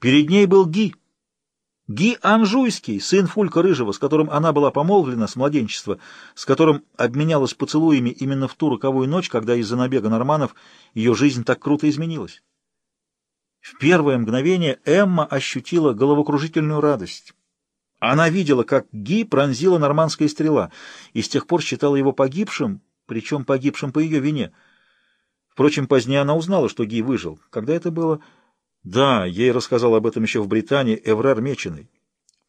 Перед ней был Ги. Ги Анжуйский, сын Фулька Рыжего, с которым она была помолвлена с младенчества, с которым обменялась поцелуями именно в ту роковую ночь, когда из-за набега норманов ее жизнь так круто изменилась. В первое мгновение Эмма ощутила головокружительную радость. Она видела, как Ги пронзила нормандская стрела, и с тех пор считала его погибшим, причем погибшим по ее вине. Впрочем, позднее она узнала, что Ги выжил. Когда это было... Да, ей рассказал об этом еще в Британии Эврар Меченый.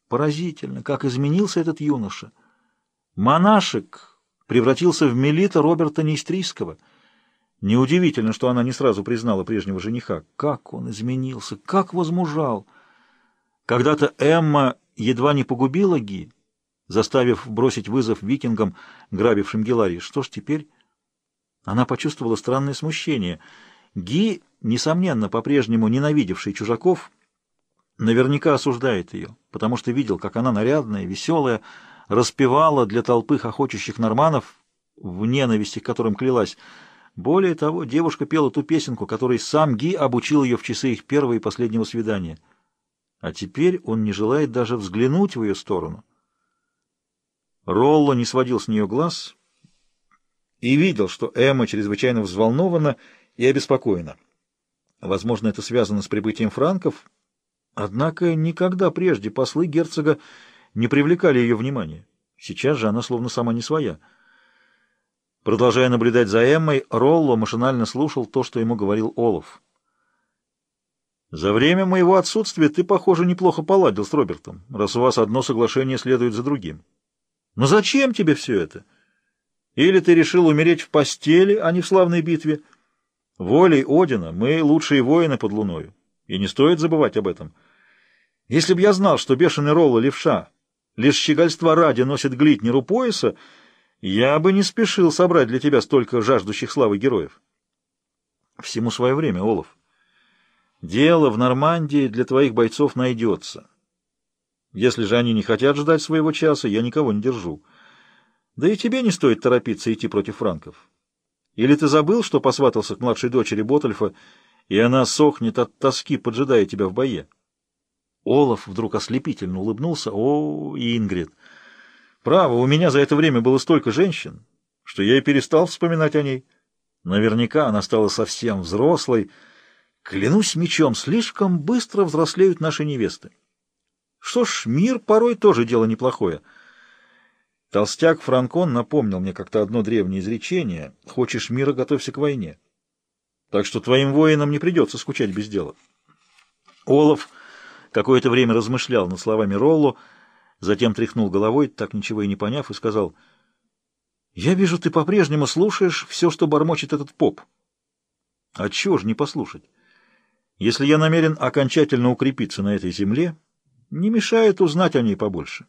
Поразительно, как изменился этот юноша. Монашек превратился в мелита Роберта Нейстрийского. Неудивительно, что она не сразу признала прежнего жениха. Как он изменился, как возмужал! Когда-то Эмма едва не погубила Ги, заставив бросить вызов викингам, грабившим Геларий. Что ж теперь? Она почувствовала странное смущение. Ги, несомненно, по-прежнему ненавидевший чужаков, наверняка осуждает ее, потому что видел, как она нарядная, веселая, распевала для толпы хохочущих норманов, в ненависти к которым клялась. Более того, девушка пела ту песенку, которой сам Ги обучил ее в часы их первого и последнего свидания — а теперь он не желает даже взглянуть в ее сторону. Ролло не сводил с нее глаз и видел, что Эмма чрезвычайно взволнована и обеспокоена. Возможно, это связано с прибытием франков, однако никогда прежде послы герцога не привлекали ее внимания. Сейчас же она словно сама не своя. Продолжая наблюдать за Эммой, Ролло машинально слушал то, что ему говорил Олаф. За время моего отсутствия ты, похоже, неплохо поладил с Робертом, раз у вас одно соглашение следует за другим. Но зачем тебе все это? Или ты решил умереть в постели, а не в славной битве? Волей Одина мы лучшие воины под луною, и не стоит забывать об этом. Если б я знал, что бешеный Ролла левша лишь щегольства ради носит глитнер пояса, я бы не спешил собрать для тебя столько жаждущих славы героев. Всему свое время, Олаф. Дело в Нормандии для твоих бойцов найдется. Если же они не хотят ждать своего часа, я никого не держу. Да и тебе не стоит торопиться идти против франков. Или ты забыл, что посватался к младшей дочери Ботальфа, и она сохнет от тоски, поджидая тебя в бое? Олаф вдруг ослепительно улыбнулся. О, Ингрид! Право, у меня за это время было столько женщин, что я и перестал вспоминать о ней. Наверняка она стала совсем взрослой, Клянусь мечом, слишком быстро взрослеют наши невесты. Что ж, мир порой тоже дело неплохое. Толстяк Франкон напомнил мне как-то одно древнее изречение «Хочешь мира, готовься к войне». Так что твоим воинам не придется скучать без дела. Олаф какое-то время размышлял над словами Роллу, затем тряхнул головой, так ничего и не поняв, и сказал, «Я вижу, ты по-прежнему слушаешь все, что бормочет этот поп». «А чего ж не послушать?» Если я намерен окончательно укрепиться на этой земле, не мешает узнать о ней побольше.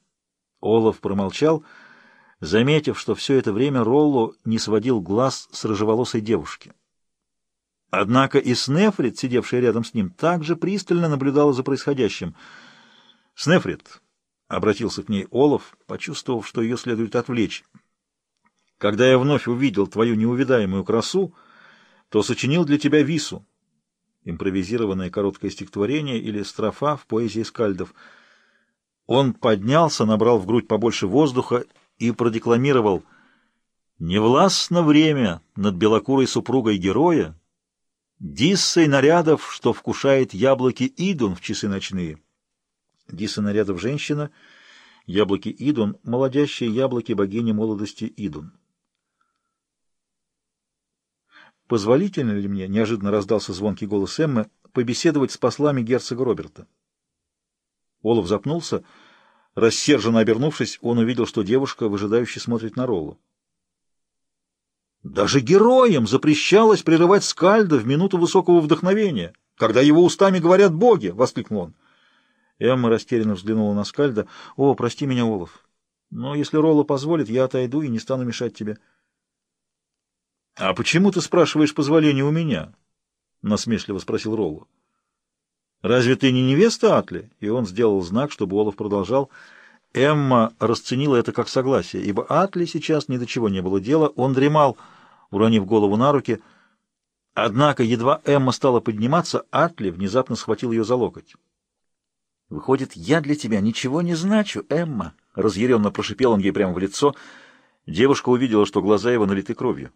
Олаф промолчал, заметив, что все это время Ролло не сводил глаз с рыжеволосой девушки. Однако и Снефрит, сидевшая рядом с ним, также пристально наблюдала за происходящим. «Снефрит», — обратился к ней Олаф, почувствовав, что ее следует отвлечь, — «когда я вновь увидел твою неувидаемую красу, то сочинил для тебя вису» импровизированное короткое стихотворение или строфа в поэзии скальдов. Он поднялся, набрал в грудь побольше воздуха и продекламировал «Невластно время над белокурой супругой героя, диссой нарядов, что вкушает яблоки Идун в часы ночные». Дисса нарядов женщина, яблоки Идун, молодящие яблоки богини молодости Идун. Позволительно ли мне, неожиданно раздался звонкий голос Эммы, побеседовать с послами герцога Роберта? Олаф запнулся. Рассерженно обернувшись, он увидел, что девушка выжидающе смотрит на Роллу. Даже героям запрещалось прерывать скальда в минуту высокого вдохновения, когда его устами говорят боги! — воскликнул он. Эмма растерянно взглянула на скальда. — О, прости меня, Олаф, но если Ролла позволит, я отойду и не стану мешать тебе. — «А почему ты спрашиваешь позволения у меня?» — насмешливо спросил Ролло. «Разве ты не невеста Атли?» И он сделал знак, чтобы Олаф продолжал. Эмма расценила это как согласие, ибо Атли сейчас ни до чего не было дела. Он дремал, уронив голову на руки. Однако, едва Эмма стала подниматься, Атли внезапно схватил ее за локоть. Выходит, я для тебя ничего не значу, Эмма, разъяренно прошипел он ей прямо в лицо. Девушка увидела, что глаза его налиты кровью.